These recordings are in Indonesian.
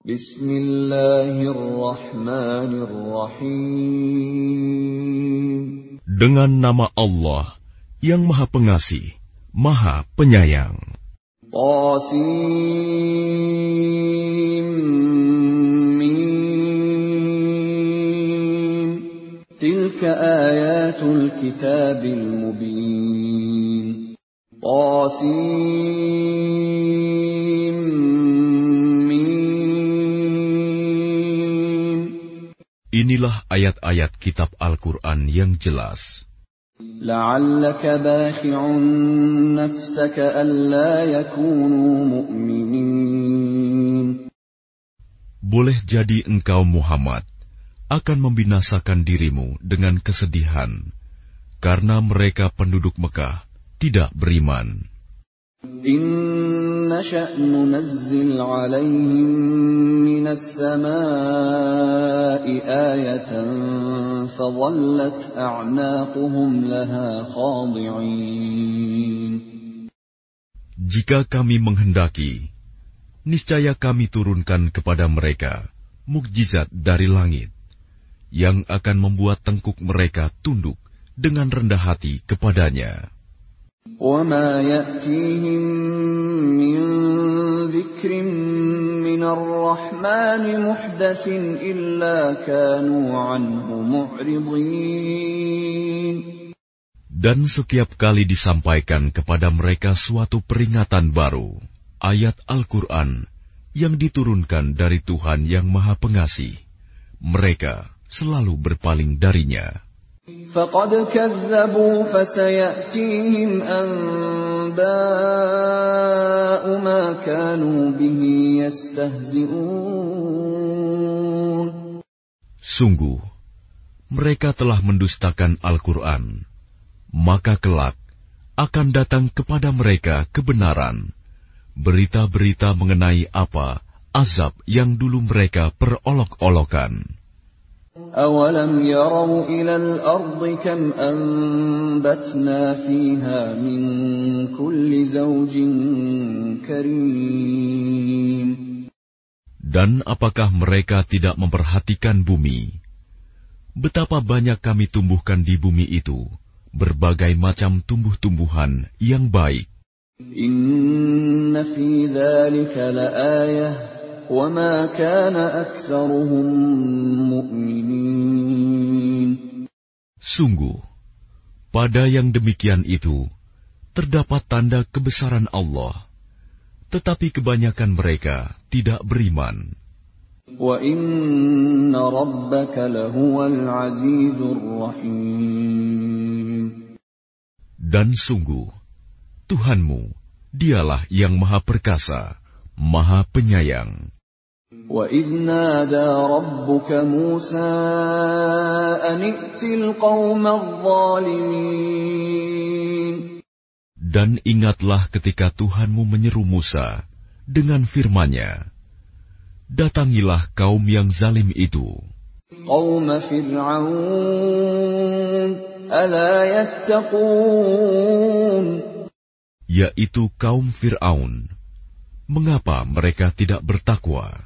Bismillahirrahmanirrahim. Dengan nama Allah yang Maha Pengasih, Maha Penyayang. Tasim Tilka ayatul kitabil mubin. Tasim Inilah ayat-ayat kitab Al-Quran yang jelas. Boleh jadi engkau Muhammad akan membinasakan dirimu dengan kesedihan karena mereka penduduk Mekah tidak beriman. إن نشأ ننزل عليهم من السماء آية فظلت أعناقهم لها خاضعين Jika kami menghendaki, niscaya kami turunkan kepada mereka mukjizat dari langit yang akan membuat tengkuk mereka tunduk dengan rendah hati kepadanya. وما يأتيهم من ذكر من الرحمن محدث إلا كانوا عنه معرضين Dan setiap kali disampaikan kepada mereka suatu peringatan baru, ayat Al-Quran yang diturunkan dari Tuhan yang Maha Pengasih, mereka selalu berpaling darinya. فقد كذبوا فسيأتيهم أنباء ما كانوا به يستهزئون Sungguh, mereka telah mendustakan Al-Quran, maka kelak akan datang kepada mereka kebenaran, berita-berita mengenai apa azab yang dulu mereka perolok-olokan. أولم يروا إلى الأرض كم أنبتنا فيها من كل زوج كريم Dan apakah mereka tidak memperhatikan bumi? Betapa banyak kami tumbuhkan di bumi itu, berbagai macam tumbuh-tumbuhan yang baik. إن في ذلك لآية وما كان أكثرهم مؤمنين Sungguh, pada yang demikian itu terdapat tanda kebesaran Allah, tetapi kebanyakan mereka tidak beriman. وإن ربك لهو العزيز الرحيم Dan sungguh, Tuhanmu, dialah yang maha perkasa, maha penyayang. وإذ نادى ربك موسى أن ائت القوم الظالمين Dan ingatlah ketika Tuhanmu menyeru Musa dengan firman-Nya, Datangilah kaum yang zalim itu, قوم فرعون ألا يتقون yaitu kaum Fir'aun. Mengapa mereka tidak bertakwa?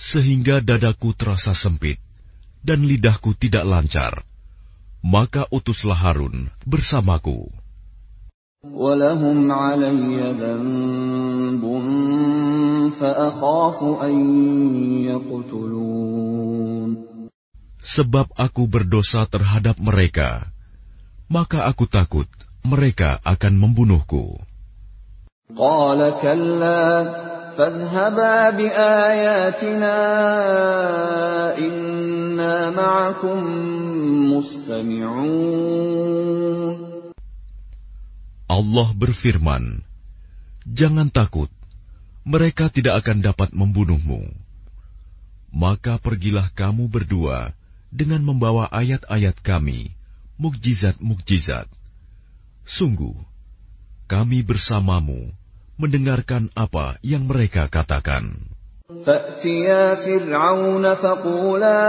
sehingga dadaku terasa sempit dan lidahku tidak lancar. Maka utuslah Harun bersamaku. Sebab aku berdosa terhadap mereka, maka aku takut mereka akan membunuhku. فاذهبا بآياتنا إنا معكم مستمعون Allah berfirman, Jangan takut, mereka tidak akan dapat membunuhmu. Maka pergilah kamu berdua dengan membawa ayat-ayat kami, mukjizat-mukjizat. Sungguh, kami bersamamu mendengarkan apa yang mereka katakan. فَأْتِيَا فِرْعَوْنَ فَقُولَا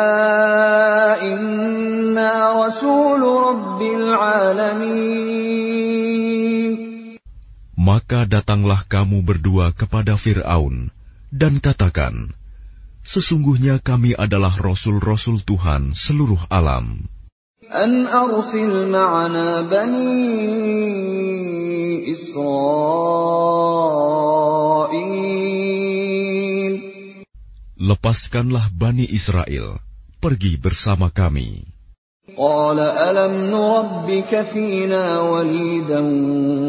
إِنَّا رَسُولُ رَبِّ الْعَالَمِينَ Maka datanglah kamu berdua kepada Fir'aun dan katakan, Sesungguhnya kami adalah Rasul-Rasul Tuhan seluruh alam. أَنْ أَرْسِلْ مَعَنَا بَنِي إِسْرَائِيلَ Lepaskanlah Bani Israel, pergi bersama kami. قال ألم نربك فينا وليدا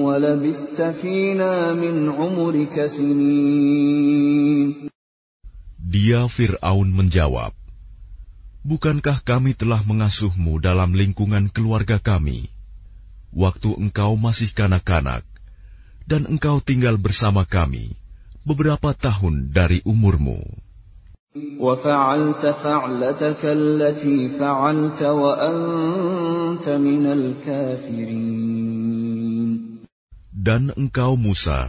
ولبثت فينا من عمرك سنين Dia Fir'aun menjawab, Bukankah kami telah mengasuhmu dalam lingkungan keluarga kami? Waktu engkau masih kanak-kanak, dan engkau tinggal bersama kami beberapa tahun dari umurmu. Dan engkau Musa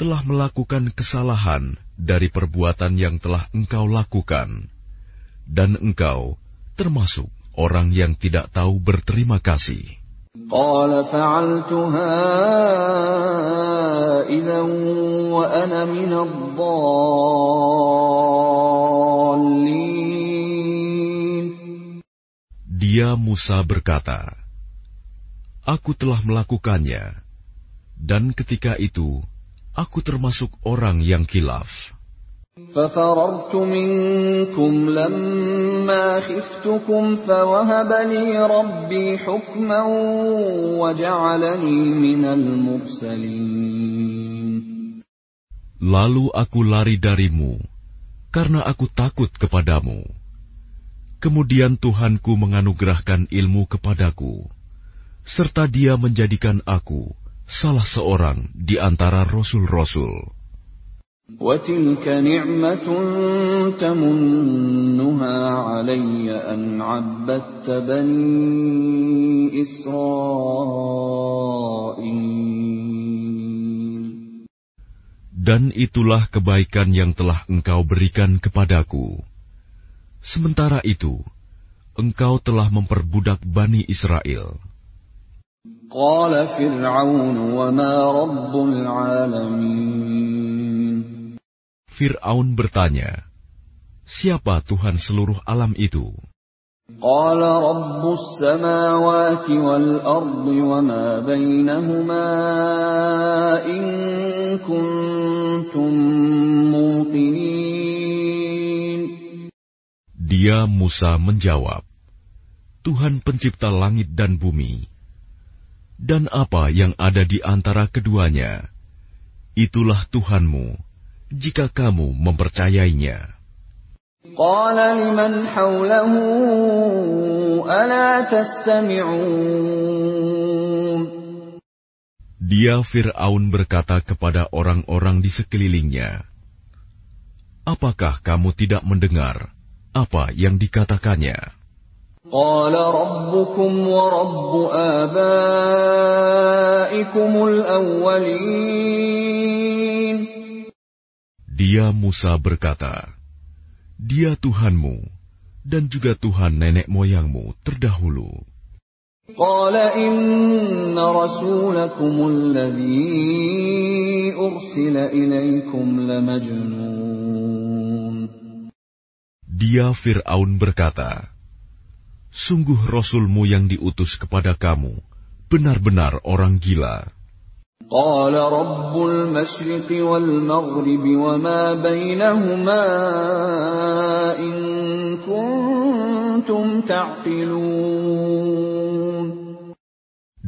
telah melakukan kesalahan dari perbuatan yang telah engkau lakukan dan engkau termasuk orang yang tidak tahu berterima kasih. قال فعلتها إذا وأنا من الضالين Dia Musa berkata, Aku telah melakukannya, dan ketika itu aku termasuk orang yang kilaf. ففررت منكم لما خفتكم فوهب لي ربي حكما وجعلني من المرسلين Lalu aku lari darimu, karena aku takut kepadamu. Kemudian Tuhanku menganugerahkan ilmu kepadaku, serta Dia menjadikan aku salah seorang di antara rasul-rasul. وتلك نعمة تمنها علي أن عبدت بني إسرائيل Dan itulah kebaikan yang telah engkau berikan kepadaku. Sementara itu, engkau telah memperbudak Bani Israel. قال فرعون وما رب العالمين Fir'aun bertanya, Siapa Tuhan seluruh alam itu? قال رب السماوات والأرض وما بينهما إن كنتم موقنين Dia Musa menjawab, Tuhan pencipta langit dan bumi, dan apa yang ada di antara keduanya, itulah Tuhanmu, jika kamu mempercayainya. قال لمن حوله ألا تستمعون Dia Fir'aun berkata kepada orang-orang di sekelilingnya, Apakah kamu tidak mendengar apa yang dikatakannya? قال ربكم ورب آبائكم الأولين Dia Musa berkata, Dia Tuhanmu dan juga Tuhan nenek moyangmu terdahulu. قال إن رسولكم الذي أرسل إليكم لمجنون Dia Fir'aun berkata, Sungguh Rasulmu yang diutus kepada kamu, benar-benar orang gila. قال رب المشرق والمغرب وما بينهما إن كنتم تعقلون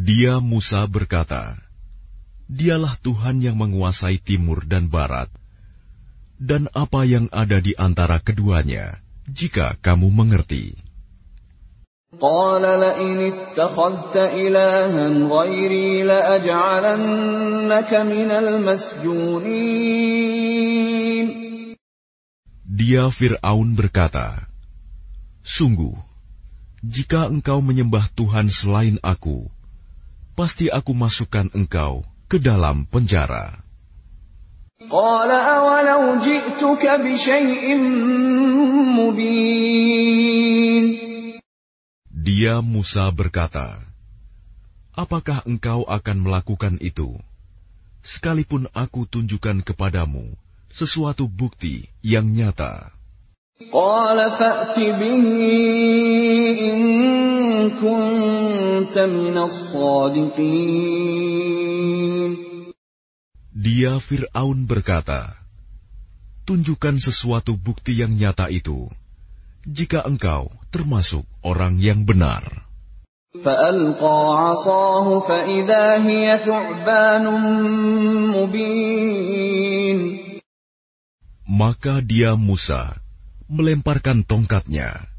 Dia Musa berkata, Dialah Tuhan yang menguasai timur dan barat, dan apa yang ada di antara keduanya, jika kamu mengerti. قال لئن اتخذت إلها غيري لأجعلنك من المسجونين Dia Fir'aun berkata, Sungguh, jika engkau menyembah Tuhan selain aku, pasti aku masukkan engkau ke dalam penjara. Dia Musa berkata, Apakah engkau akan melakukan itu? Sekalipun aku tunjukkan kepadamu sesuatu bukti yang nyata. Dia Fir'aun berkata, Tunjukkan sesuatu bukti yang nyata itu, jika engkau termasuk orang yang benar. Maka dia Musa melemparkan tongkatnya.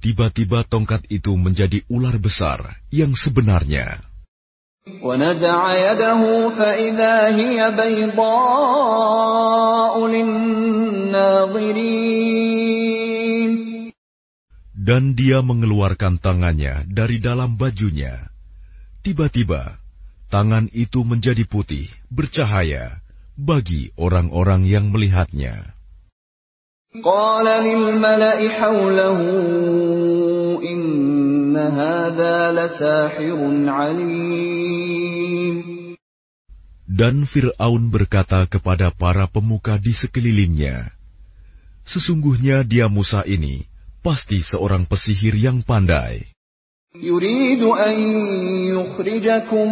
Tiba-tiba tongkat itu menjadi ular besar yang sebenarnya. Dan dia mengeluarkan tangannya dari dalam bajunya. Tiba-tiba, tangan itu menjadi putih, bercahaya bagi orang-orang yang melihatnya. قال للملأ حوله إن هذا لساحر عليم Dan Fir'aun berkata kepada para pemuka di sekelilingnya, Sesungguhnya dia Musa ini pasti seorang pesihir yang pandai. يريد أن يخرجكم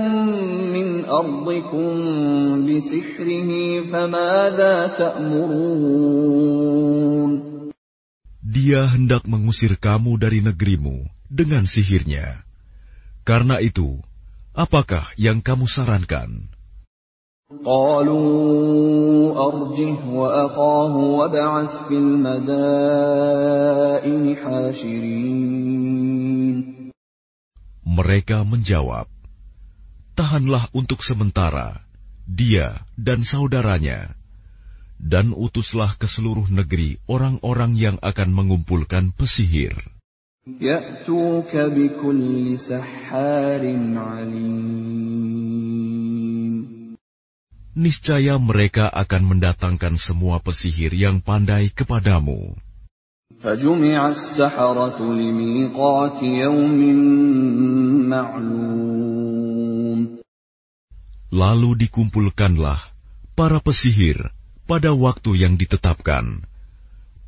من أرضكم بسحره فماذا تأمرون Dia hendak mengusir kamu dari negerimu dengan sihirnya. Karena itu, apakah yang kamu sarankan? قالوا أرجه وأخاه وابعث في المدائن حاشرين mereka menjawab, Tahanlah untuk sementara dia dan saudaranya, dan utuslah ke seluruh negeri orang-orang yang akan mengumpulkan pesihir. Niscaya mereka akan mendatangkan semua pesihir yang pandai kepadamu. فجمع السحرة لميقات يوم معلوم Lalu dikumpulkanlah para pesihir pada waktu yang ditetapkan,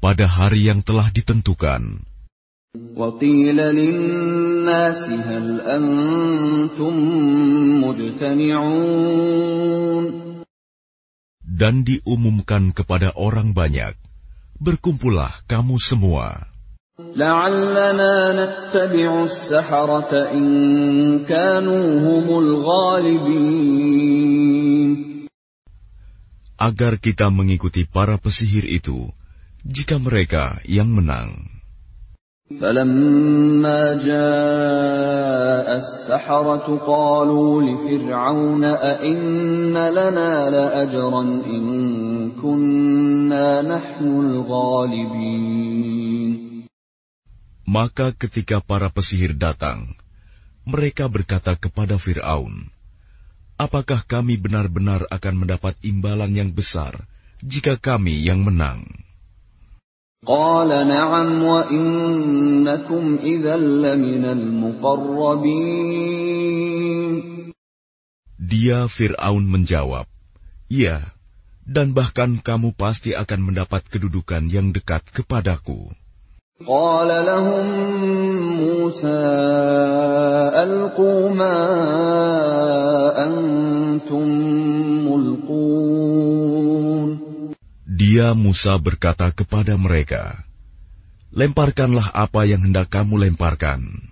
pada hari yang telah ditentukan. وقيل للناس هل أنتم مجتمعون Dan diumumkan kepada orang banyak, berkumpullah kamu semua. Agar kita mengikuti para pesihir itu, jika mereka yang menang. فلما جاء السحرة قالوا لفرعون أئن لنا لأجرا إن maka ketika para pesihir datang, mereka berkata kepada Fir'aun, Apakah kami benar-benar akan mendapat imbalan yang besar jika kami yang menang? Dia Fir'aun menjawab, Ya, dan bahkan kamu pasti akan mendapat kedudukan yang dekat kepadaku. Dia Musa berkata kepada mereka, Lemparkanlah apa yang hendak kamu lemparkan.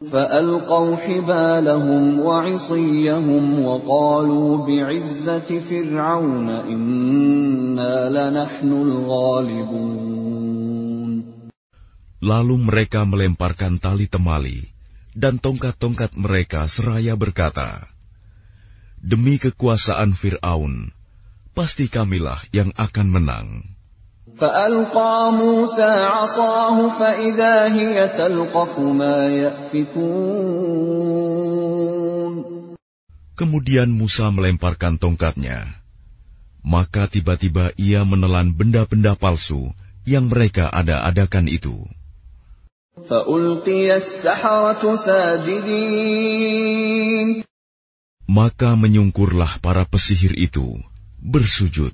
فألقوا حبالهم وعصيهم وقالوا بعزة فرعون إنا لنحن الغالبون Lalu mereka melemparkan tali temali dan tongkat-tongkat mereka seraya berkata, Demi kekuasaan Fir'aun, pasti kamilah yang akan menang. Kemudian Musa melemparkan tongkatnya. Maka tiba-tiba ia menelan benda-benda palsu yang mereka ada-adakan itu. Maka menyungkurlah para pesihir itu, bersujud.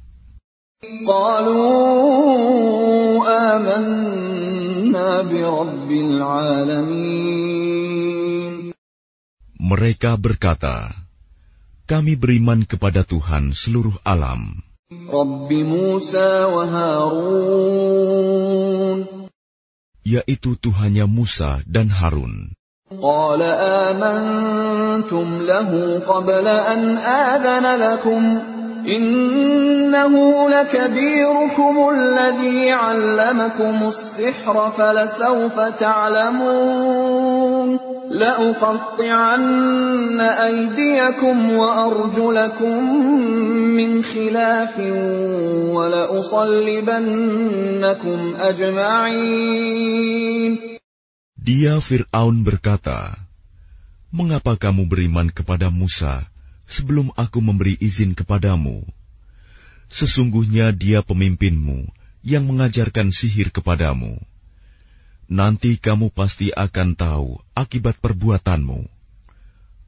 قالوا آمنا برب العالمين Mereka berkata, Kami beriman kepada Tuhan seluruh alam, رب موسى وهارون yaitu Tuhannya Musa dan Harun. قال آمنتم له قبل أن آذن لكم إنه لكبيركم الذي علمكم السحر فلسوف تعلمون لأقطعن أيديكم وأرجلكم من خلاف ولأصلبنكم أجمعين. Dia Fir'aun berkata, Mengapa kamu beriman kepada Musa sebelum aku memberi izin kepadamu? Sesungguhnya dia pemimpinmu yang mengajarkan sihir kepadamu. Nanti kamu pasti akan tahu akibat perbuatanmu.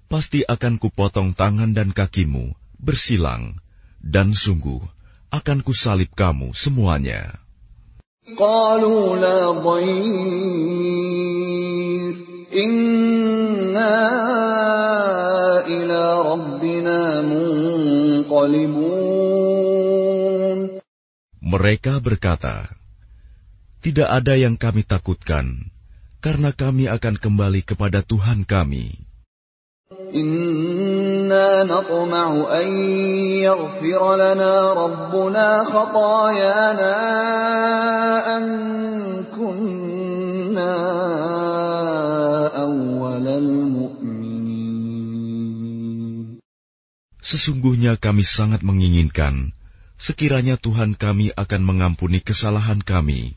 Pasti akan kupotong tangan dan kakimu, bersilang, dan sungguh akan kusalib kamu semuanya. قالوا لا ضير إنا إلى ربنا منقلبون Mereka berkata, "Tidak ada yang kami takutkan, karena kami akan kembali kepada Tuhan kami." Inna Sesungguhnya kami sangat menginginkan sekiranya Tuhan kami akan mengampuni kesalahan kami,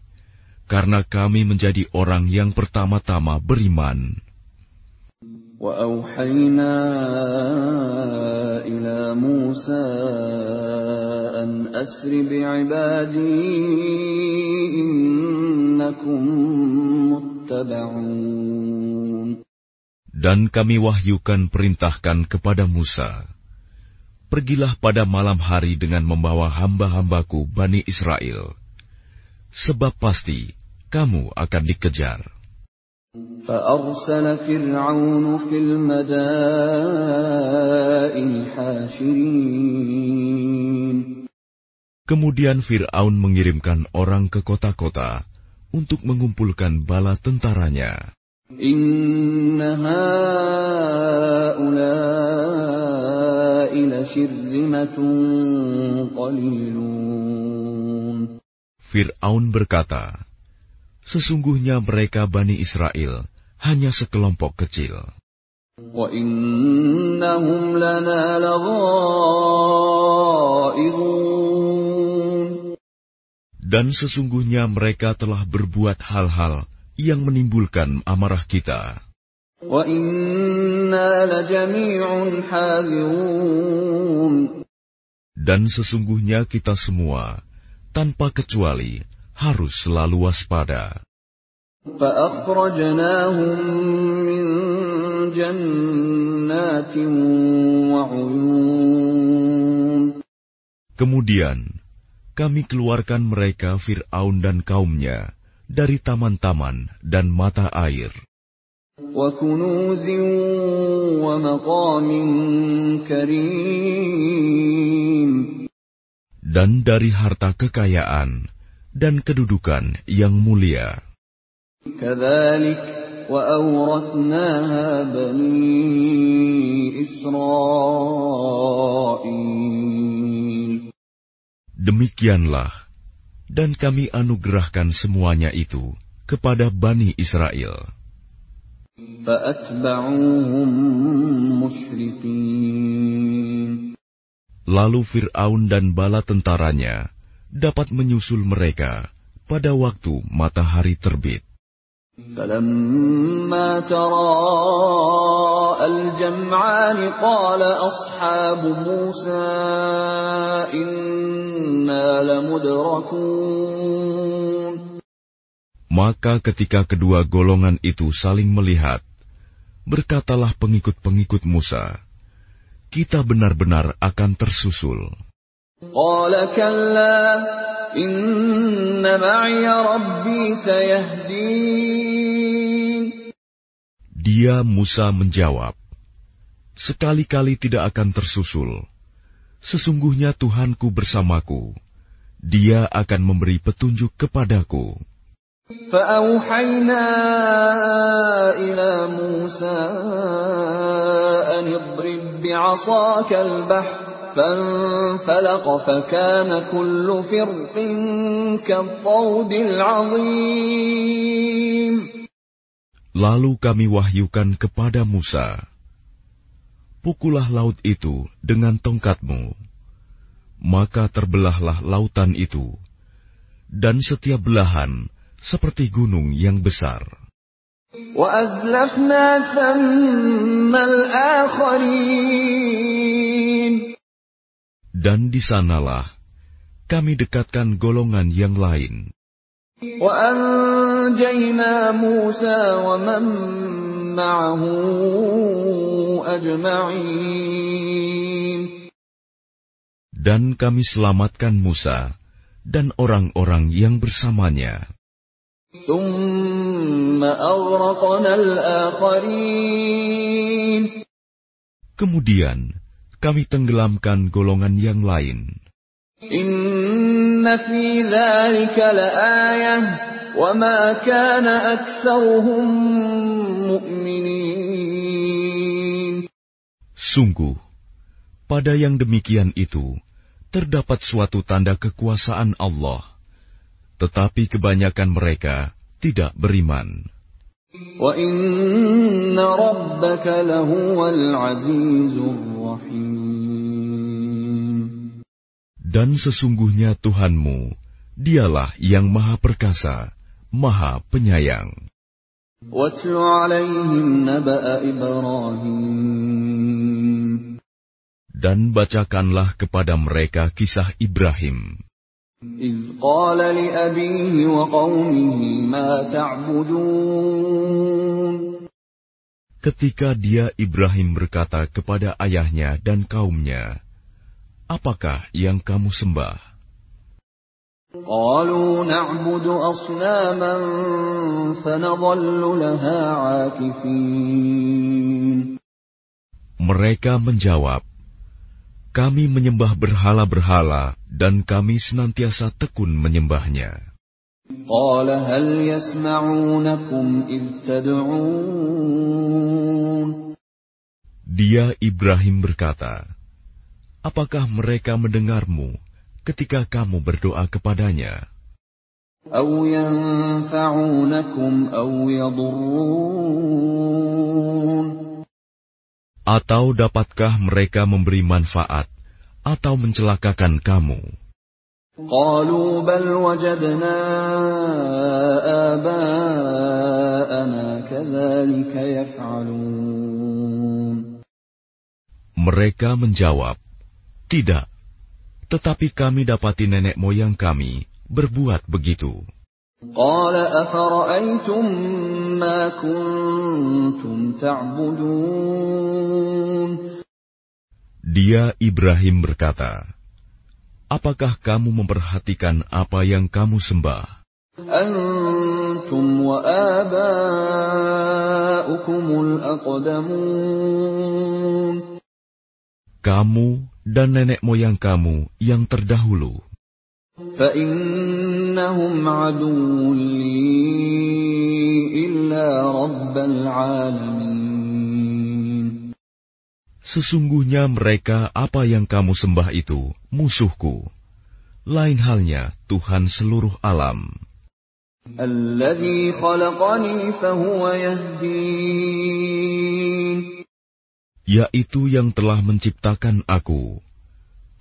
karena kami menjadi orang yang pertama-tama beriman." وأوحينا إلى موسى أن أسر بعبادي إنكم متبعون Dan kami wahyukan perintahkan kepada Musa, Pergilah pada malam hari dengan membawa hamba-hambaku Bani Israel, sebab pasti kamu akan dikejar. فأرسل فرعون في المدائن حاشرين Kemudian Fir'aun mengirimkan orang ke kota-kota untuk mengumpulkan bala tentaranya. إن هؤلاء لشرذمة قليلون Fir'aun berkata, Sesungguhnya mereka Bani Israel hanya sekelompok kecil. Dan sesungguhnya mereka telah berbuat hal-hal yang menimbulkan amarah kita. Dan sesungguhnya kita semua, tanpa kecuali, harus selalu waspada. Kemudian, kami keluarkan mereka Fir'aun dan kaumnya dari taman-taman dan mata air وكنوز ومقام كريم dan dari harta kekayaan dan kedudukan yang mulia. كذلك وأورثناها بني إسرائيل Demikianlah, dan kami anugerahkan semuanya itu kepada Bani Israel. فأتبعوهم مشرقين Lalu Fir'aun dan bala tentaranya dapat menyusul mereka pada waktu matahari terbit. فلما تراءى الجمعان قال أصحاب موسى إنا لمدركون maka ketika kedua golongan itu saling melihat, berkatalah pengikut-pengikut Musa, kita benar-benar akan tersusul. Dia Musa menjawab, Sekali-kali tidak akan tersusul. Sesungguhnya Tuhanku bersamaku. Dia akan memberi petunjuk kepadaku. فأوحينا إلى موسى أن اضرب بعصاك البحر فانفلق فكان كل فرق كالطود العظيم Lalu kami wahyukan kepada Musa, Pukullah laut itu dengan tongkatmu. Maka terbelahlah lautan itu, dan setiap belahan seperti gunung yang besar. Dan di sanalah kami dekatkan golongan yang lain. Dan kami selamatkan Musa dan orang-orang yang bersamanya. Kemudian kami tenggelamkan golongan yang lain. Sungguh pada yang demikian itu terdapat suatu tanda kekuasaan Allah tetapi kebanyakan mereka tidak beriman. Dan sesungguhnya Tuhanmu, dialah yang maha perkasa, maha penyayang. Dan bacakanlah kepada mereka kisah Ibrahim. إذ قال لأبيه وقومه ما تعبدون Ketika dia Ibrahim berkata kepada ayahnya dan kaumnya, Apakah yang kamu sembah? قالوا نعبد أصناما فنظل لها عاكفين Mereka menjawab, Kami menyembah berhala-berhala dan kami senantiasa tekun menyembahnya. قال هل يسمعونكم إذ تدعون Dia Ibrahim berkata, Apakah mereka mendengarmu ketika kamu berdoa kepadanya? أو ينفعونكم أو يضرون Atau dapatkah mereka memberi manfaat atau mencelakakan kamu? قالوا بل وجدنا آباءنا كذلك يفعلون Mereka menjawab, Tidak, tetapi kami dapati nenek moyang kami berbuat begitu. قال أفرأيتم ما كنتم تعبدون Dia Ibrahim berkata, Apakah kamu memperhatikan apa yang kamu sembah? أنتم وآباؤكم الأقدمون Kamu dan nenek moyang kamu yang terdahulu. فإنهم عدو لي إلا رب العالمين Sesungguhnya mereka apa yang kamu sembah itu musuhku. Lain halnya Tuhan seluruh alam. الذي خلقني فهو يهدين Yaitu yang telah menciptakan aku.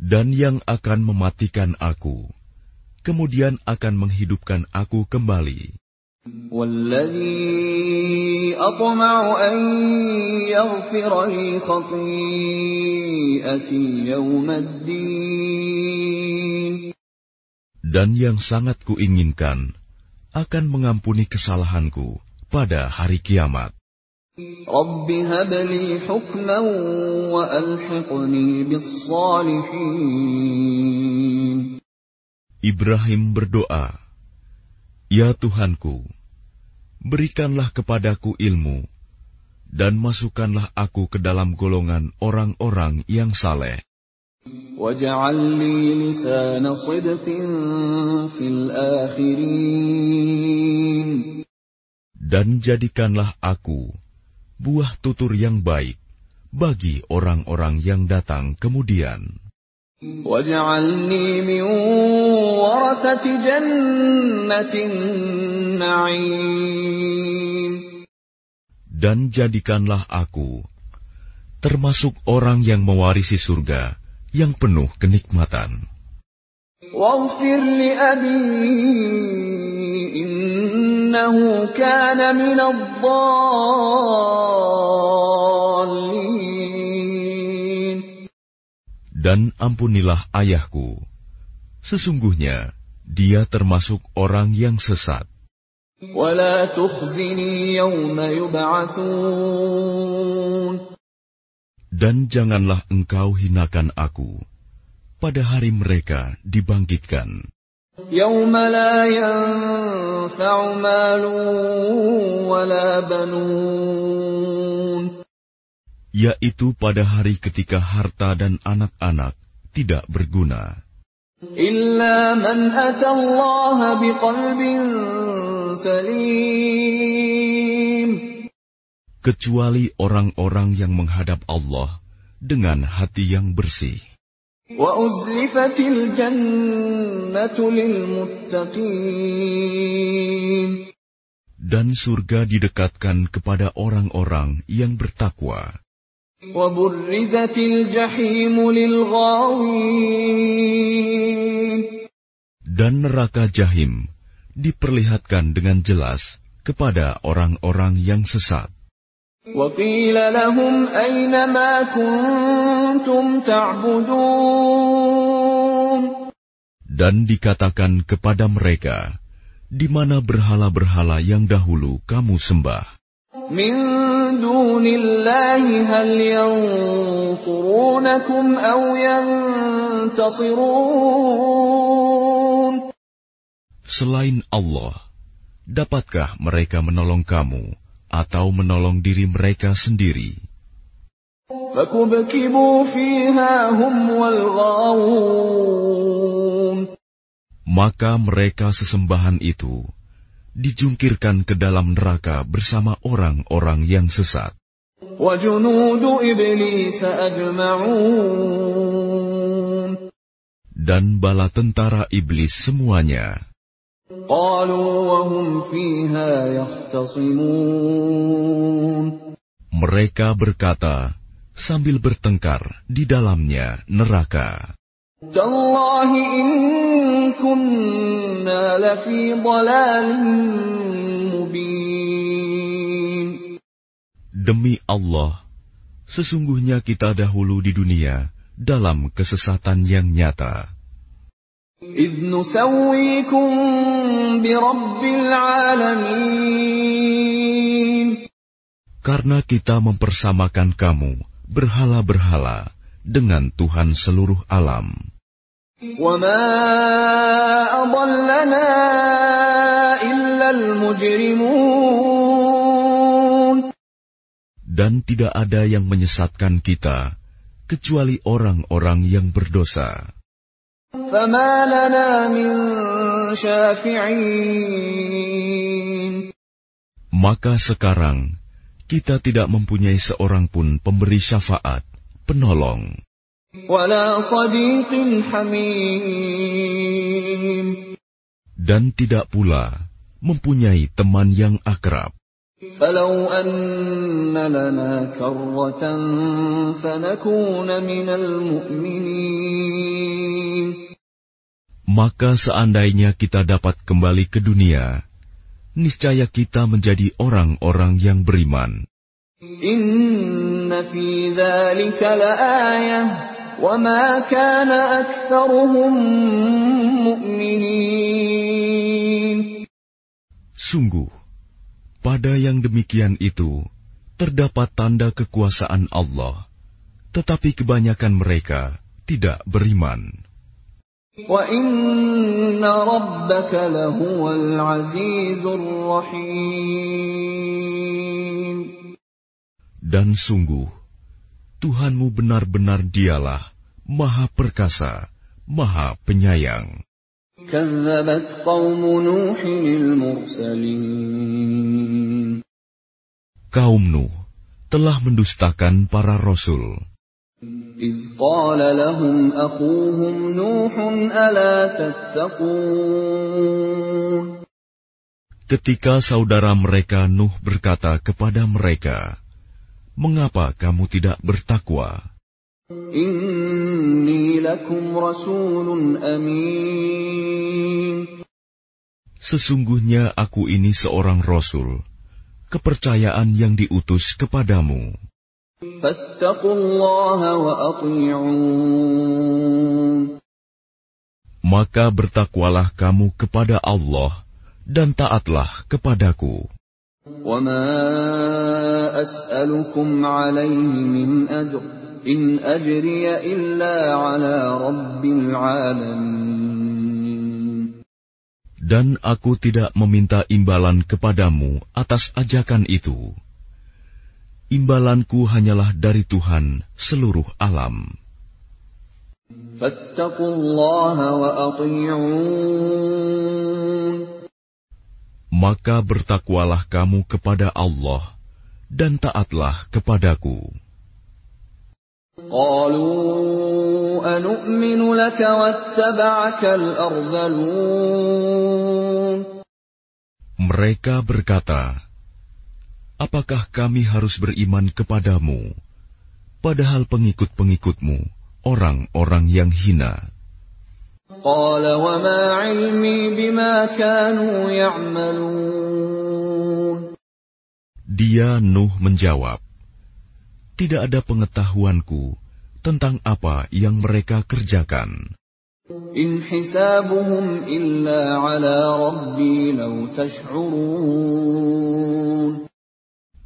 dan yang akan mematikan aku, kemudian akan menghidupkan aku kembali. Dan yang sangat kuinginkan akan mengampuni kesalahanku pada hari kiamat. Ibrahim berdoa, Ya Tuhanku, berikanlah kepadaku ilmu, dan masukkanlah aku ke dalam golongan orang-orang yang saleh. Dan jadikanlah aku buah tutur yang baik bagi orang-orang yang datang kemudian. Dan jadikanlah aku termasuk orang yang mewarisi surga yang penuh kenikmatan. Dan ampunilah ayahku. Sesungguhnya dia termasuk orang yang sesat. Dan janganlah engkau hinakan aku pada hari mereka dibangkitkan. يوم لا ينفع مال ولا بنون Yaitu pada hari ketika harta dan anak-anak tidak berguna. إلا من أتى الله بقلب سليم Kecuali orang-orang yang menghadap Allah dengan hati yang bersih. Dan surga didekatkan kepada orang-orang yang bertakwa. Dan neraka jahim diperlihatkan dengan jelas kepada orang-orang yang sesat. وقيل لهم أين ما كنتم تعبدون Dan dikatakan kepada mereka, di mana berhala-berhala yang dahulu kamu sembah. من دون الله هل ينصرونكم أو ينتصرون Selain Allah, dapatkah mereka menolong kamu atau menolong diri mereka sendiri. Maka mereka sesembahan itu dijungkirkan ke dalam neraka bersama orang-orang yang sesat. Dan bala tentara iblis semuanya Mereka berkata sambil bertengkar di dalamnya neraka. تالله إن كنا لفي ضلال مبين Demi Allah, sesungguhnya kita dahulu di dunia dalam kesesatan yang nyata. إذ نسويكم برب العالمين Karena kita mempersamakan kamu berhala-berhala dengan Tuhan seluruh alam. Dan tidak ada yang menyesatkan kita kecuali orang-orang yang berdosa. فما لنا من شافعين Maka sekarang kita tidak mempunyai seorang pun pemberi syafaat, penolong, ولا صديق حميم dan tidak pula mempunyai teman yang akrab. فلو أن لنا كرة فنكون من المؤمنين Maka seandainya kita dapat kembali ke dunia, niscaya kita menjadi orang-orang yang beriman. إن في ذلك لآية وما كان أكثرهم مؤمنين Sungguh, pada yang demikian itu terdapat tanda kekuasaan Allah, tetapi kebanyakan mereka tidak beriman. وإن ربك لهو العزيز الرحيم Dan sungguh, Tuhanmu benar-benar dialah Maha Perkasa, Maha Penyayang. كذبت قوم نوح المرسلين Kaum Nuh telah mendustakan para rasul. إذ قال لهم أخوهم نوح ألا تتقون Ketika saudara mereka Nuh berkata kepada mereka, "Mengapa kamu tidak bertakwa? إني لكم رسول أمين Sesungguhnya aku ini seorang rasul, kepercayaan yang diutus kepadamu. Maka bertakwalah kamu kepada Allah dan taatlah kepadaku dan aku tidak meminta imbalan kepadamu atas ajakan itu. Imbalanku hanyalah dari Tuhan seluruh alam. Maka bertakwalah kamu kepada Allah dan taatlah kepadaku. قالوا أنؤمن لك واتبعك الأرذلون Mereka berkata, Apakah kami harus beriman kepadamu, padahal pengikut-pengikutmu orang-orang yang hina? قال وما علمي بما كانوا يعملون Dia Nuh menjawab, Tidak ada pengetahuanku tentang apa yang mereka kerjakan. إن حسابهم إلا على ربي لو تشعرون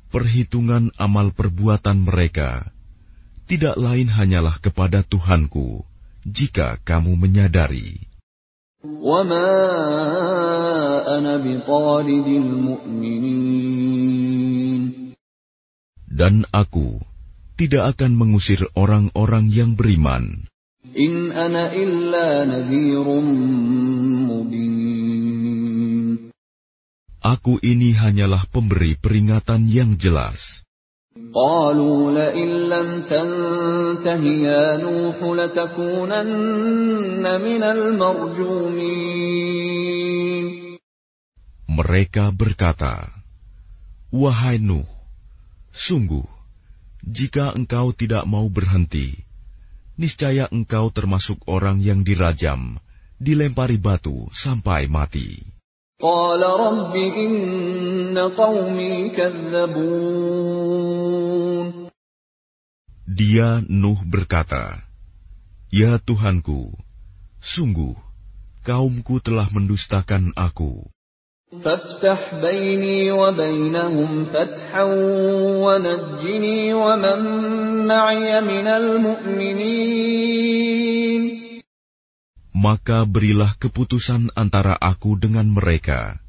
Perhitungan amal perbuatan mereka tidak lain hanyalah kepada Tuhanku, jika kamu menyadari. وما أنا بطارد المؤمنين Dan aku tidak akan mengusir orang-orang yang beriman. إن أنا إلا نذير مبين Aku ini hanyalah pemberi peringatan yang jelas. قالوا لئن لم تنته يا نوح لتكونن من المرجومين Mereka berkata, Wahai Nuh, sungguh, jika engkau tidak mau berhenti, niscaya engkau termasuk orang yang dirajam, dilempari batu sampai mati. Dia Nuh berkata, Ya Tuhanku, sungguh, kaumku telah mendustakan aku. فافتح بيني وبينهم فتحا ونجني ومن معي من المؤمنين Maka berilah keputusan antara aku dengan mereka,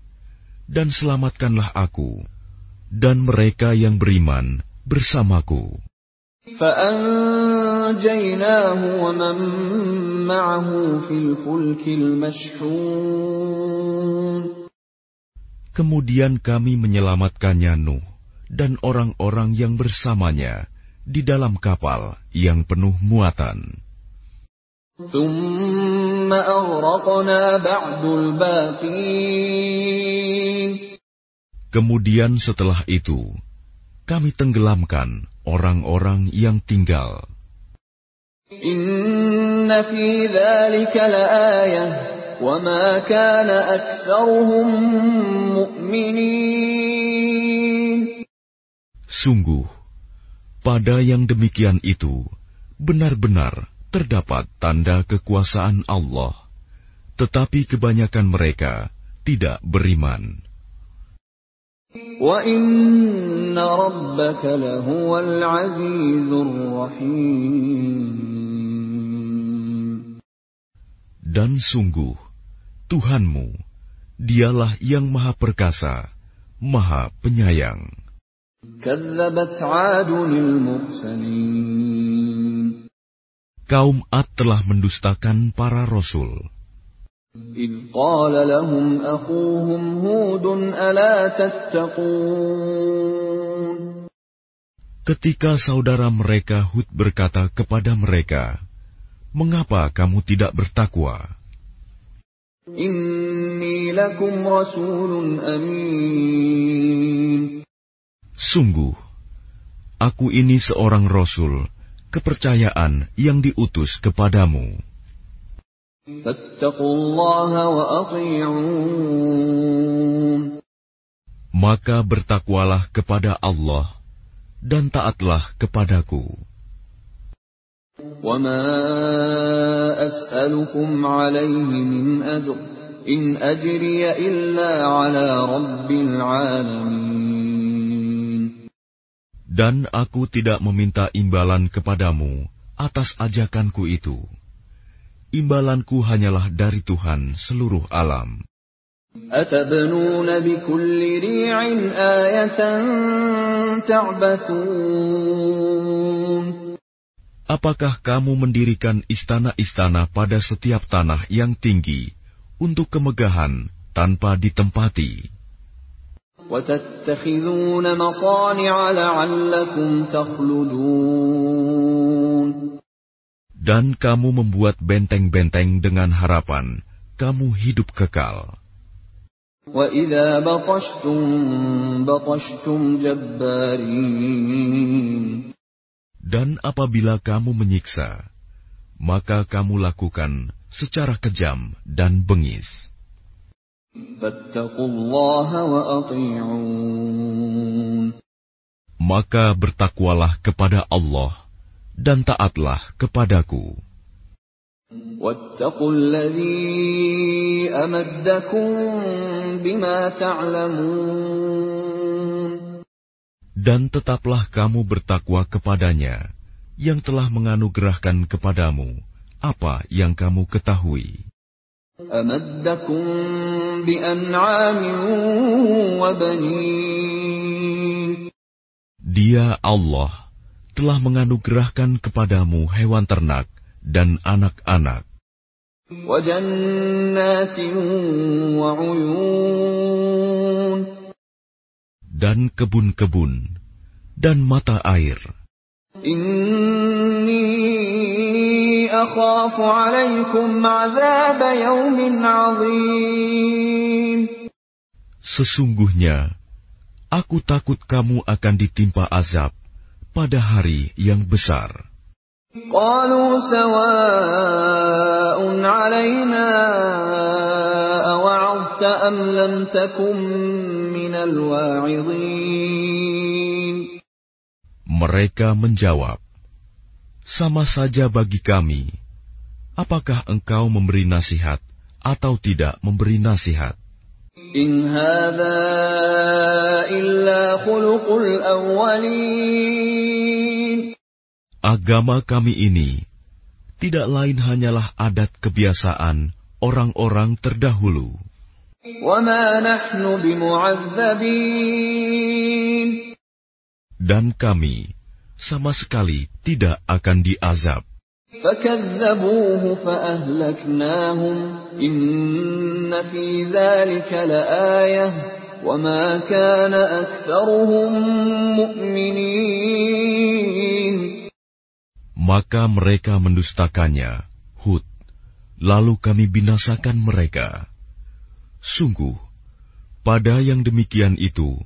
dan selamatkanlah aku, dan mereka yang beriman bersamaku. فأنجيناه ومن معه في الفلك المشحون Kemudian kami menyelamatkannya Nuh dan orang-orang yang bersamanya di dalam kapal yang penuh muatan. Kemudian setelah itu, kami tenggelamkan orang-orang yang tinggal. Inna fi وما كان أكثرهم مؤمنين Sungguh, pada yang demikian itu, benar-benar terdapat tanda kekuasaan Allah, tetapi kebanyakan mereka tidak beriman. وإن ربك لهو العزيز الرحيم Dan sungguh, Tuhanmu, dialah yang maha perkasa, maha penyayang. كذبت عاد المرسلين Kaum Ad telah mendustakan para rasul. إذ قال لهم أخوهم هود ألا تتقون Ketika saudara mereka Hud berkata kepada mereka, Mengapa kamu tidak bertakwa? Inni lakum rasulun amin. Sungguh, aku ini seorang rasul, kepercayaan yang diutus kepadamu. Maka bertakwalah kepada Allah dan taatlah kepadaku. وما أسألكم عليه من أجر إن أجري إلا على رب العالمين Dan aku tidak meminta imbalan kepadamu atas ajakanku itu. Imbalanku hanyalah dari Tuhan seluruh alam. أتبنون بكل ريع آية تعبثون Apakah kamu mendirikan istana-istana pada setiap tanah yang tinggi untuk kemegahan tanpa ditempati? Dan kamu membuat benteng-benteng dengan harapan kamu hidup kekal. Dan apabila kamu menyiksa, maka kamu lakukan secara kejam dan bengis. Maka bertakwalah kepada Allah dan taatlah kepadaku Dan tetaplah kamu bertakwa kepadanya yang telah menganugerahkan kepadamu apa yang kamu ketahui. أمدكم بأنعام وبنين Dia Allah telah menganugerahkan kepadamu hewan ternak dan anak-anak, وجنات وعيون dan kebun-kebun, dan mata air. إني أخاف عليكم عذاب يوم عظيم Sesungguhnya, aku takut kamu akan ditimpa azab pada hari yang besar. قالوا سواء علينا أوعظت أم لم تكن من الواعظين mereka menjawab, "Sama saja bagi kami, apakah engkau memberi nasihat atau tidak memberi nasihat?" Agama kami ini tidak lain hanyalah adat kebiasaan orang-orang terdahulu. Dan kami sama sekali tidak akan diazab. Maka mereka mendustakannya, Hud. Lalu kami binasakan mereka. Sungguh, pada yang demikian itu,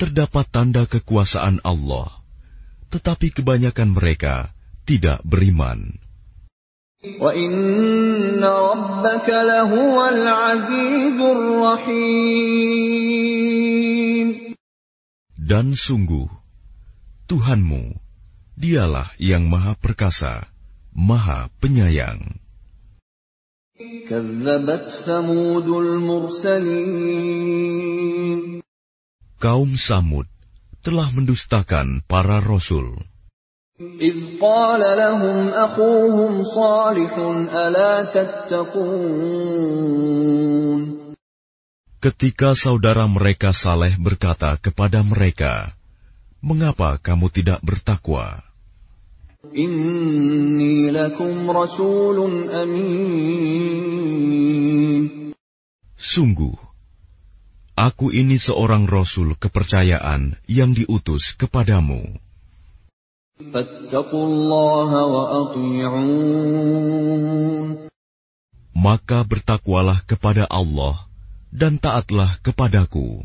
terdapat tanda kekuasaan Allah, tetapi kebanyakan mereka tidak beriman. Dan sungguh, Tuhanmu, dialah yang maha perkasa, maha penyayang. Kaum Samud telah mendustakan para rasul. Ketika saudara mereka Saleh berkata kepada mereka, "Mengapa kamu tidak bertakwa?" Inni lakum rasulun amin. Sungguh, aku ini seorang rasul kepercayaan yang diutus kepadamu. Maka bertakwalah kepada Allah dan taatlah kepadaku.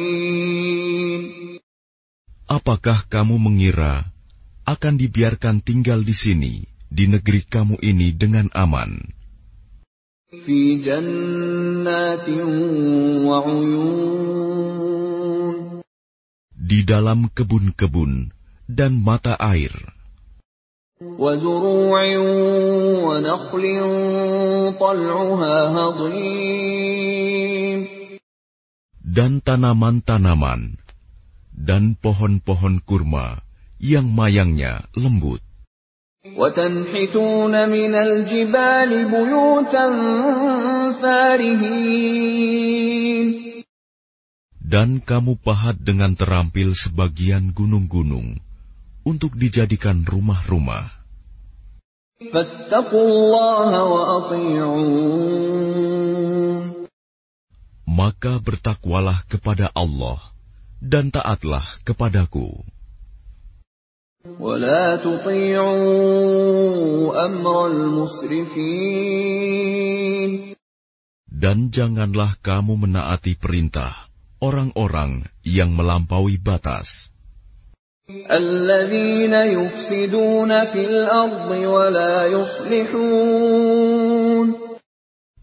Apakah kamu mengira akan dibiarkan tinggal di sini, di negeri kamu ini dengan aman? Di dalam kebun-kebun dan mata air. Dan tanaman-tanaman dan pohon-pohon kurma yang mayangnya lembut. Dan kamu pahat dengan terampil sebagian gunung-gunung untuk dijadikan rumah-rumah. Maka bertakwalah kepada Allah dan taatlah kepadaku. Dan janganlah kamu menaati perintah orang-orang yang melampaui batas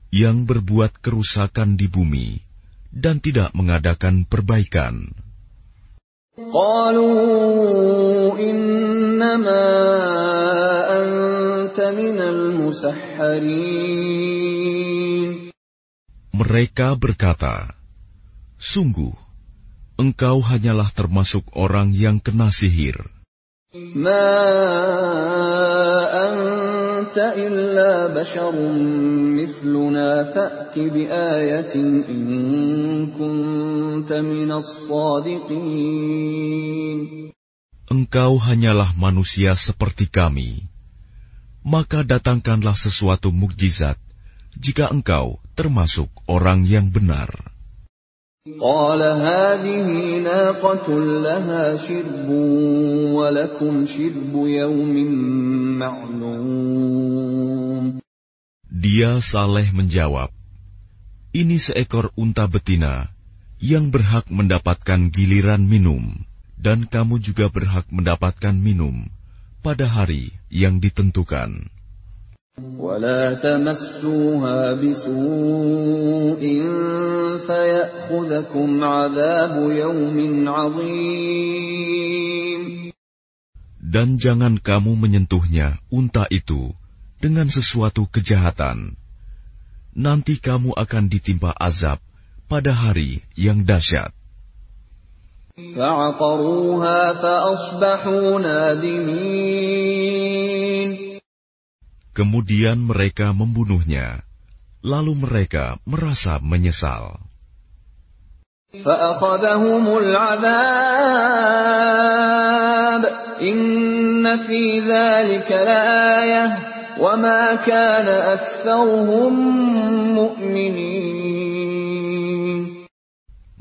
yang berbuat kerusakan di bumi dan tidak mengadakan perbaikan. Mereka berkata, Sungguh, engkau hanyalah termasuk orang yang kena sihir. Engkau hanyalah manusia seperti kami. Maka datangkanlah sesuatu mukjizat jika engkau termasuk orang yang benar. قال هذه ناقة لها شرب ولكم شرب يوم معلوم Dia Saleh menjawab, Ini seekor unta betina yang berhak mendapatkan giliran minum, dan kamu juga berhak mendapatkan minum pada hari yang ditentukan. ولا تمسوها بسوء فيأخذكم عذاب يوم عظيم Dan jangan kamu menyentuhnya, unta itu, dengan sesuatu kejahatan. Nanti kamu akan ditimpa azab pada hari yang dahsyat. فعقروها فأصبحوا نادمين Kemudian mereka membunuhnya, lalu mereka merasa menyesal.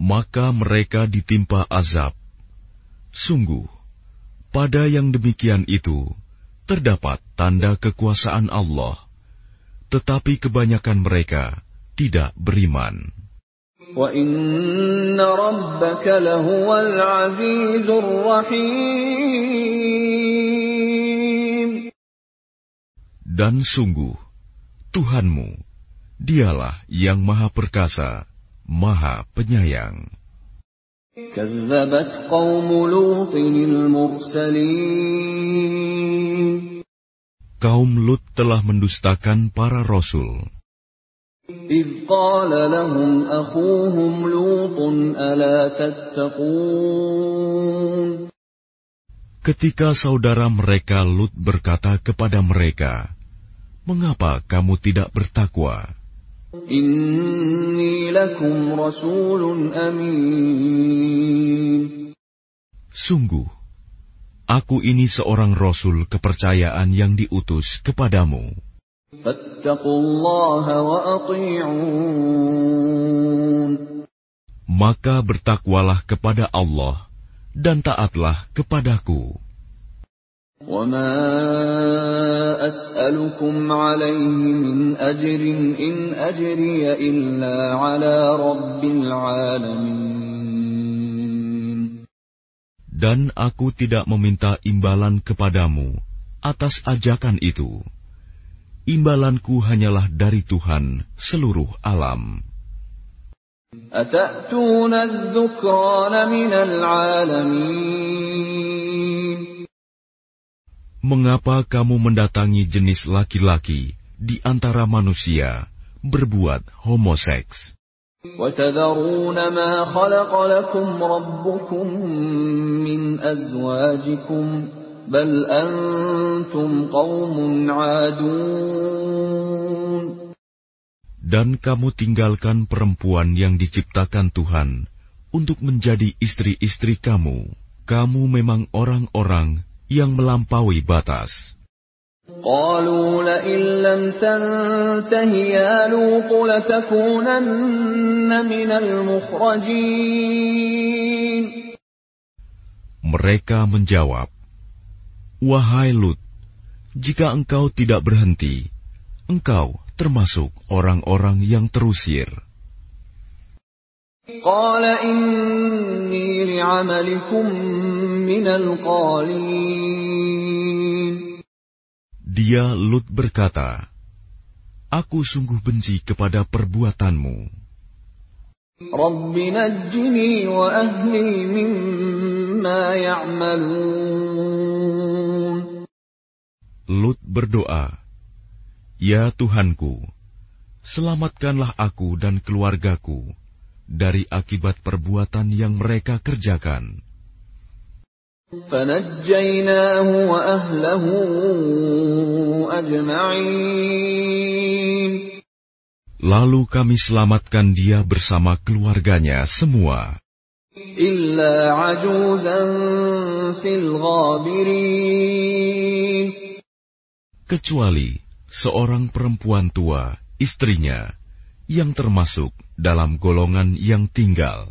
Maka mereka ditimpa azab. Sungguh, pada yang demikian itu, terdapat tanda kekuasaan Allah, tetapi kebanyakan mereka tidak beriman. وَإِنَّ رَبَّكَ لَهُوَ الْعَزِيزُ الرَّحِيمُ Dan sungguh, Tuhanmu, dialah yang maha perkasa, maha penyayang. كذبت قوم لوط المرسلين Kaum Lut telah mendustakan para rasul. إذ قال لهم أخوهم لوط ألا تتقون Ketika saudara mereka Lut berkata kepada mereka, "Mengapa kamu tidak bertakwa? إني لكم رسول أمين Sungguh, aku ini seorang rasul kepercayaan yang diutus kepadamu. فاتقوا الله وأطيعون Maka bertakwalah kepada Allah dan taatlah kepadaku. وما أسألكم عليه من أجر إن أجري إلا على رب العالمين dan aku tidak meminta imbalan kepadamu atas ajakan itu. Imbalanku hanyalah dari Tuhan seluruh alam. Mengapa kamu mendatangi jenis laki-laki di antara manusia berbuat homoseks? وتذرون ما خلق لكم ربكم من أزواجكم بل أنتم قوم عادون Dan kamu tinggalkan perempuan yang diciptakan Tuhan untuk menjadi istri-istri kamu. Kamu memang orang-orang yang melampaui batas. قالوا لئن لم تنته يا لوط لتكونن من المخرجين Mereka menjawab, Wahai Lut, jika engkau tidak berhenti, engkau termasuk orang-orang yang terusir. قال إني لعملكم من القالين Dia Lut berkata, Aku sungguh benci kepada perbuatanmu. Lut berdoa, Ya Tuhanku, selamatkanlah aku dan keluargaku dari akibat perbuatan yang mereka kerjakan. فنجيناه وأهله أجمعين Lalu kami selamatkan dia bersama keluarganya semua, إلا عجوزا في الغابرين kecuali seorang perempuan tua, istrinya, yang termasuk dalam golongan yang tinggal.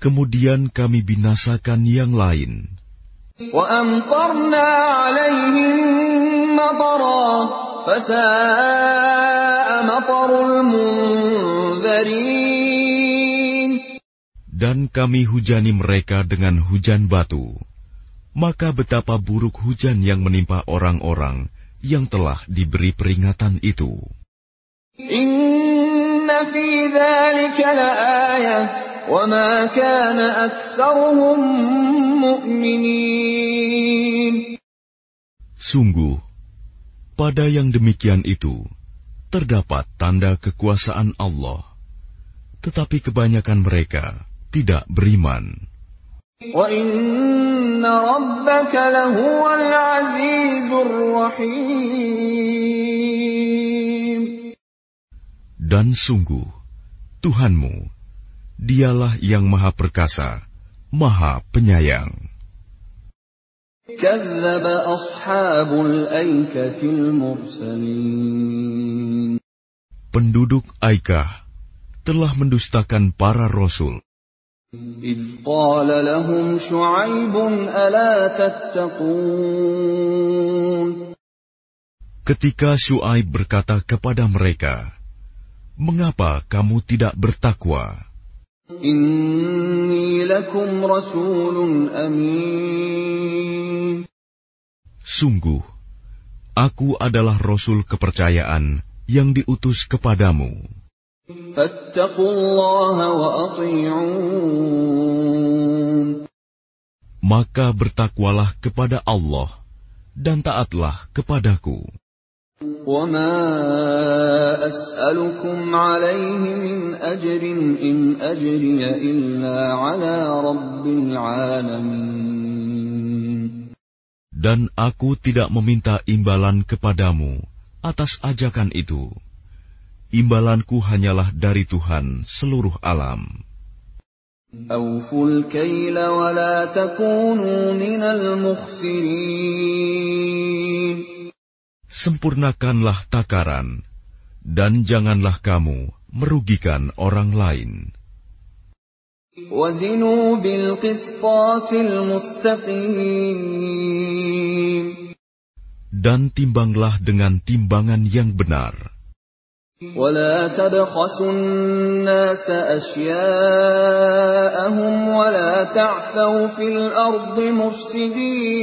Kemudian kami binasakan yang lain. Dan kami hujani mereka dengan hujan batu. Maka betapa buruk hujan yang menimpa orang-orang yang telah diberi peringatan itu. Sungguh, pada yang demikian itu, terdapat tanda kekuasaan Allah. Tetapi kebanyakan mereka tidak beriman. Dan sungguh, Tuhanmu, dialah yang maha perkasa, maha penyayang. Penduduk Aikah telah mendustakan para rasul. إذ قال لهم شعيب ألا تتقون ketika Syuaib berkata kepada mereka, "Mengapa kamu tidak bertakwa? إني لكم رسول أمين Sungguh, aku adalah rasul kepercayaan yang diutus kepadamu. فاتقوا الله وأطيعون Maka bertakwalah kepada Allah dan taatlah kepadaku." وما أسألكم عليه من أجر إن أجري إلا على رب العالمين Dan aku tidak meminta imbalan kepadamu atas ajakan itu. imbalanku hanyalah dari Tuhan seluruh alam. Sempurnakanlah takaran, dan janganlah kamu merugikan orang lain. Dan timbanglah dengan timbangan yang benar. ولا تبخسوا الناس أشياءهم ولا تعثوا في الأرض مفسدين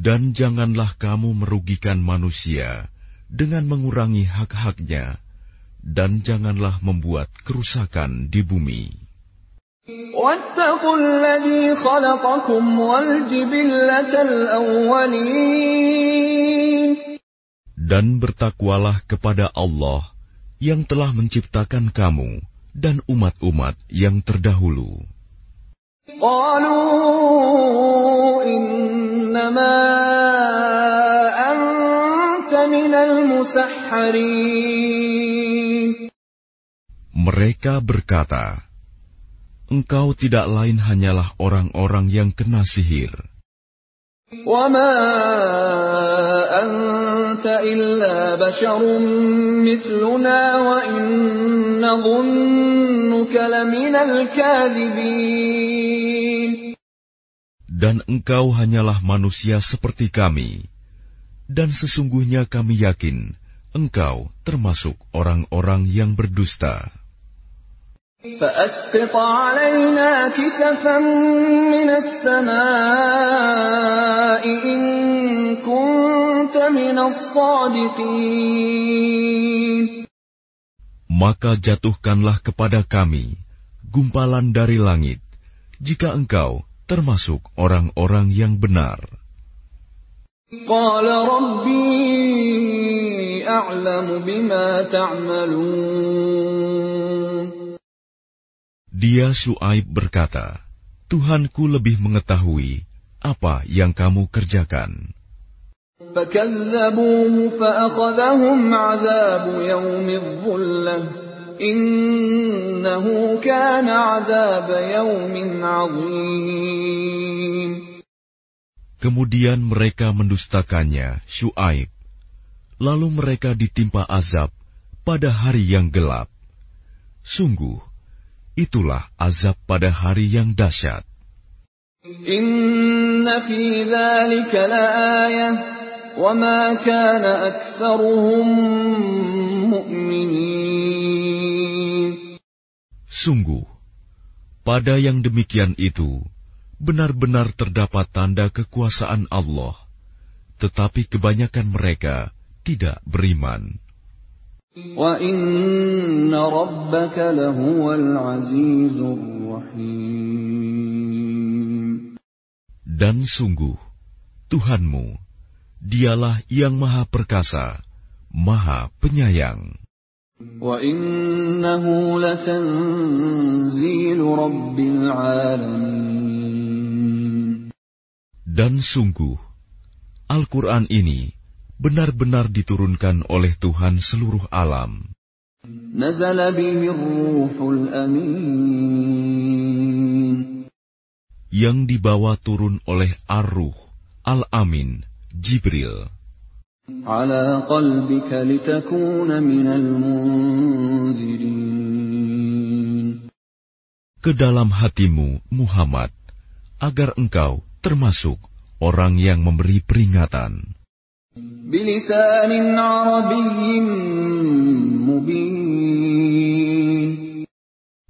Dan janganlah kamu merugikan manusia dengan mengurangi hak-haknya, dan janganlah membuat kerusakan di bumi. dan bertakwalah kepada Allah yang telah menciptakan kamu dan umat-umat yang terdahulu. Mereka berkata, Engkau tidak lain hanyalah orang-orang yang kena sihir. وما أنت إلا بشر مثلنا وإن نظنك لمن الكاذبين dan engkau hanyalah manusia seperti kami. Dan sesungguhnya kami yakin engkau termasuk orang-orang yang berdusta. فأسقط علينا كسفا من السماء إن كنت من الصادقين Maka jatuhkanlah kepada kami gumpalan dari langit, jika engkau termasuk orang-orang yang benar. قال ربي أعلم بما تعملون dia Shu'aib berkata, Tuhanku lebih mengetahui apa yang kamu kerjakan. Kemudian mereka mendustakannya, Shu'aib. Lalu mereka ditimpa azab pada hari yang gelap. Sungguh, itulah azab pada hari yang dahsyat. Sungguh pada yang demikian itu benar-benar terdapat tanda kekuasaan Allah, tetapi kebanyakan mereka tidak beriman. Dan sungguh, Tuhanmu, dialah yang maha perkasa, maha penyayang. Dan sungguh, Al-Quran ini benar-benar diturunkan oleh Tuhan seluruh alam. Yang dibawa turun oleh Ar-Ruh, Al-Amin, Jibril. Ke dalam hatimu, Muhammad, agar engkau termasuk orang yang memberi peringatan بلسان عربي مبين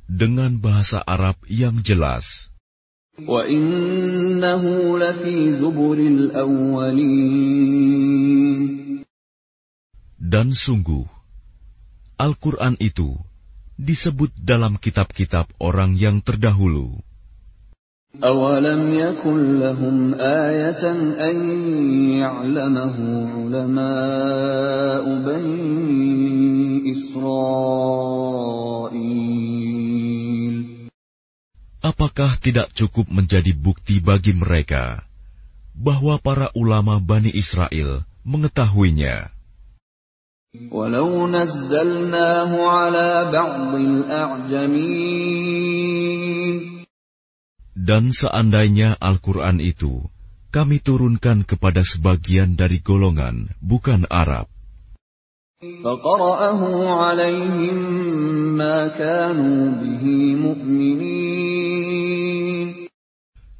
dengan bahasa Arab yang jelas, وإنه لفي زبر الأولين dan sungguh Al-Quran itu disebut dalam kitab-kitab orang yang terdahulu. أولم يكن لهم آية أن يعلمه علماء بني إسرائيل Apakah tidak cukup menjadi bukti bagi mereka bahwa para ulama Bani Israel mengetahuinya? ولو نزلناه على بعض الأعجمين dan seandainya Al-Quran itu kami turunkan kepada sebagian dari golongan bukan Arab.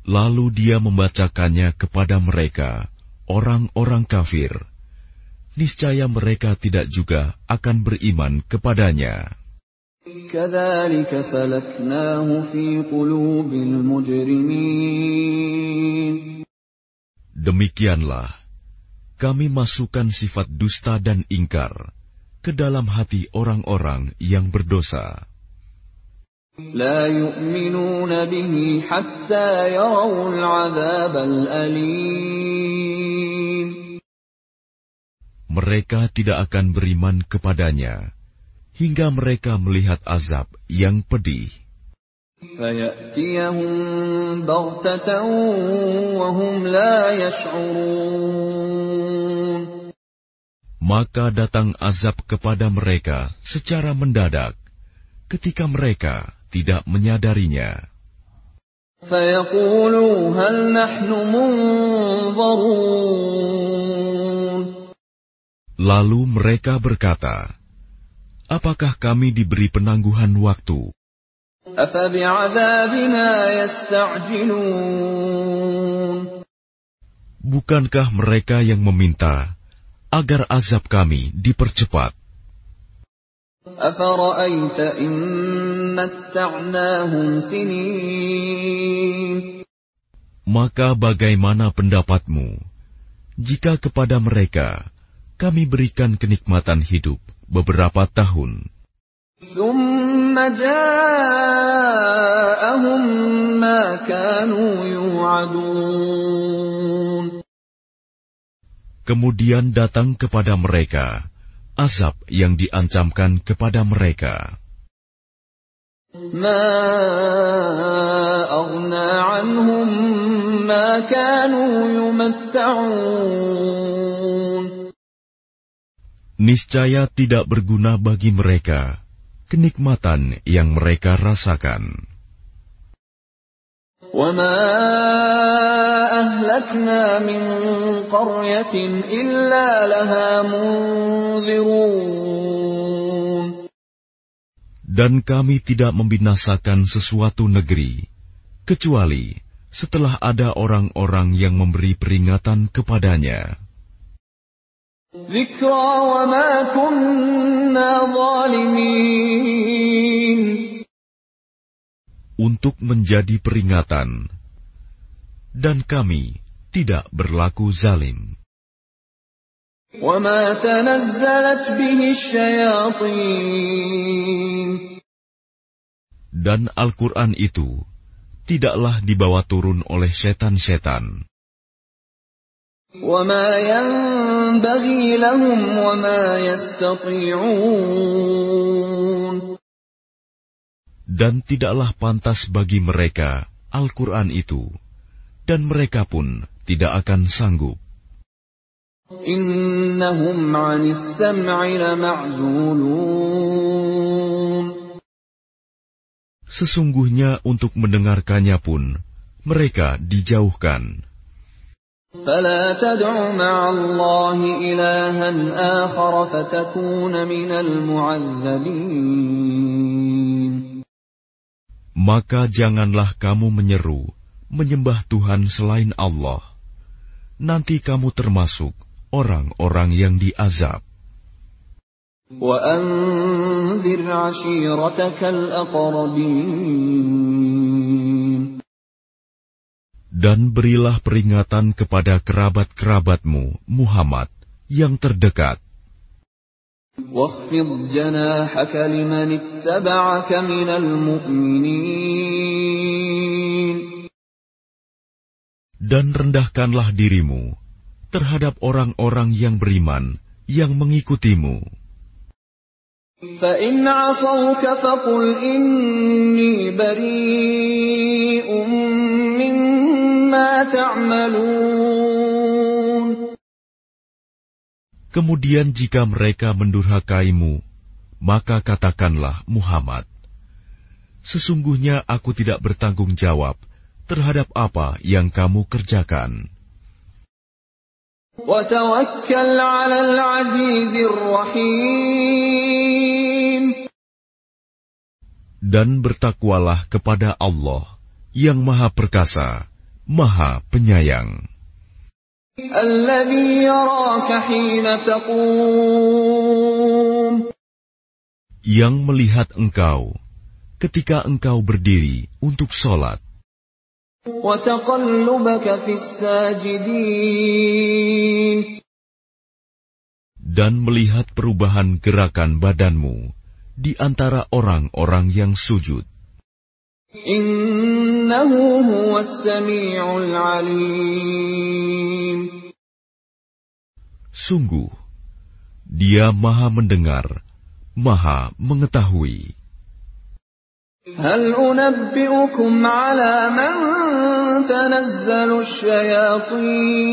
Lalu dia membacakannya kepada mereka, orang-orang kafir. Niscaya mereka tidak juga akan beriman kepadanya. Demikianlah, kami masukkan sifat dusta dan ingkar ke dalam hati orang-orang yang berdosa. لا يؤمنون به حتى يروا العذاب الأليم Mereka tidak akan beriman kepadanya hingga mereka melihat azab yang pedih. Maka datang azab kepada mereka secara mendadak ketika mereka tidak menyadarinya. Lalu mereka berkata, apakah kami diberi penangguhan waktu? Bukankah mereka yang meminta agar azab kami dipercepat? Maka bagaimana pendapatmu jika kepada mereka kami berikan kenikmatan hidup beberapa tahun. Kemudian datang kepada mereka azab yang diancamkan kepada mereka. Ma Niscaya tidak berguna bagi mereka kenikmatan yang mereka rasakan. وما أهلكنا من قرية إلا لها منذرون Dan kami tidak membinasakan sesuatu negeri, kecuali setelah ada orang-orang yang memberi peringatan kepadanya. Untuk menjadi peringatan, dan kami tidak berlaku zalim. وما تنزلت به الشياطين Dan Al-Quran itu tidaklah dibawa turun oleh setan-setan. وما ينبغي لهم وما يستطيعون Dan tidaklah pantas bagi mereka Al-Quran itu, dan mereka pun tidak akan sanggup. إنهم عن السمع لمعزولون Sesungguhnya untuk mendengarkannya pun mereka dijauhkan. فلا تدع مع الله إلها آخر فتكون من المعذبين Maka janganlah kamu menyeru menyembah Tuhan selain Allah. Nanti kamu termasuk orang-orang yang diazab. وأنذر عشيرتك الأقربين Dan berilah peringatan kepada kerabat-kerabatmu, Muhammad, yang terdekat. واخفض جناحك لمن اتبعك من المؤمنين Dan rendahkanlah dirimu terhadap orang-orang yang beriman yang mengikutimu. فإن عصوك فقل إني بريء مما تعملون Kemudian jika mereka mendurhakaimu, maka katakanlah Muhammad, Sesungguhnya aku tidak bertanggung jawab terhadap apa yang kamu kerjakan. وتوكل على العزيز الرحيم Dan bertakwalah kepada Allah yang Maha Perkasa, Maha Penyayang. Yang melihat engkau ketika engkau berdiri untuk sholat. Dan melihat perubahan gerakan badanmu di antara orang-orang yang sujud. إنه هو السميع العليم Sungguh, Dia Maha Mendengar, Maha Mengetahui. هل أنبئكم على من تنزل الشياطين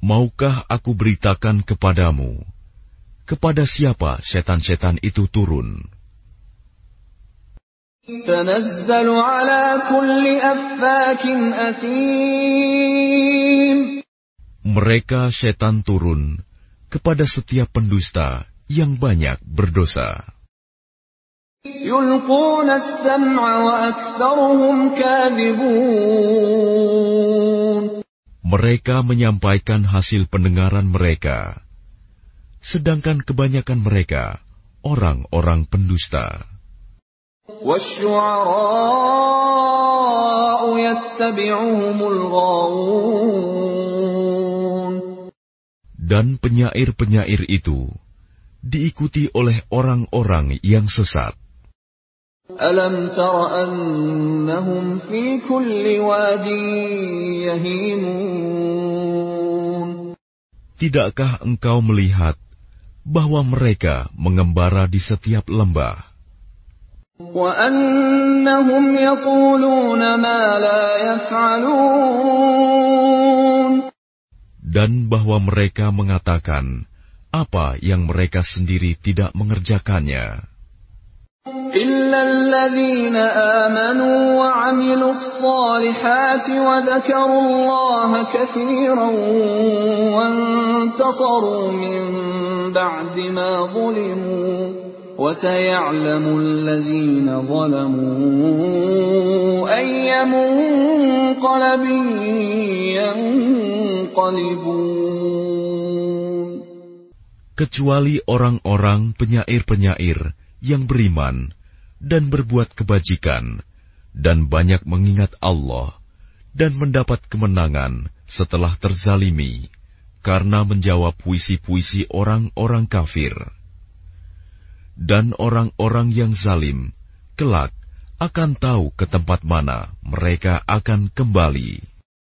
Maukah aku beritakan kepadamu, kepada siapa setan-setan itu turun? تنزل على كل أفاك أثيم Mereka setan turun kepada setiap pendusta yang banyak berdosa. يلقون السمع وأكثرهم كاذبون Mereka menyampaikan hasil pendengaran mereka, sedangkan kebanyakan mereka orang-orang pendusta. Dan penyair-penyair itu diikuti oleh orang-orang yang sesat. Alam tara annahum fi kulli yahimun. Tidakkah engkau melihat bahwa mereka mengembara di setiap lembah? dan bahwa mereka mengatakan apa yang mereka sendiri tidak mengerjakannya, إلا الذين آمنوا وعملوا الصالحات وذكروا الله كثيرا وانتصروا من بعد ما ظلموا وسيعلم الذين ظلموا أي منقلب ينقلبون kecuali orang-orang penyair-penyair yang beriman dan berbuat kebajikan dan banyak mengingat Allah dan mendapat kemenangan setelah terzalimi karena menjawab puisi-puisi orang-orang kafir. Dan orang-orang yang zalim kelak akan tahu ke tempat mana mereka akan kembali.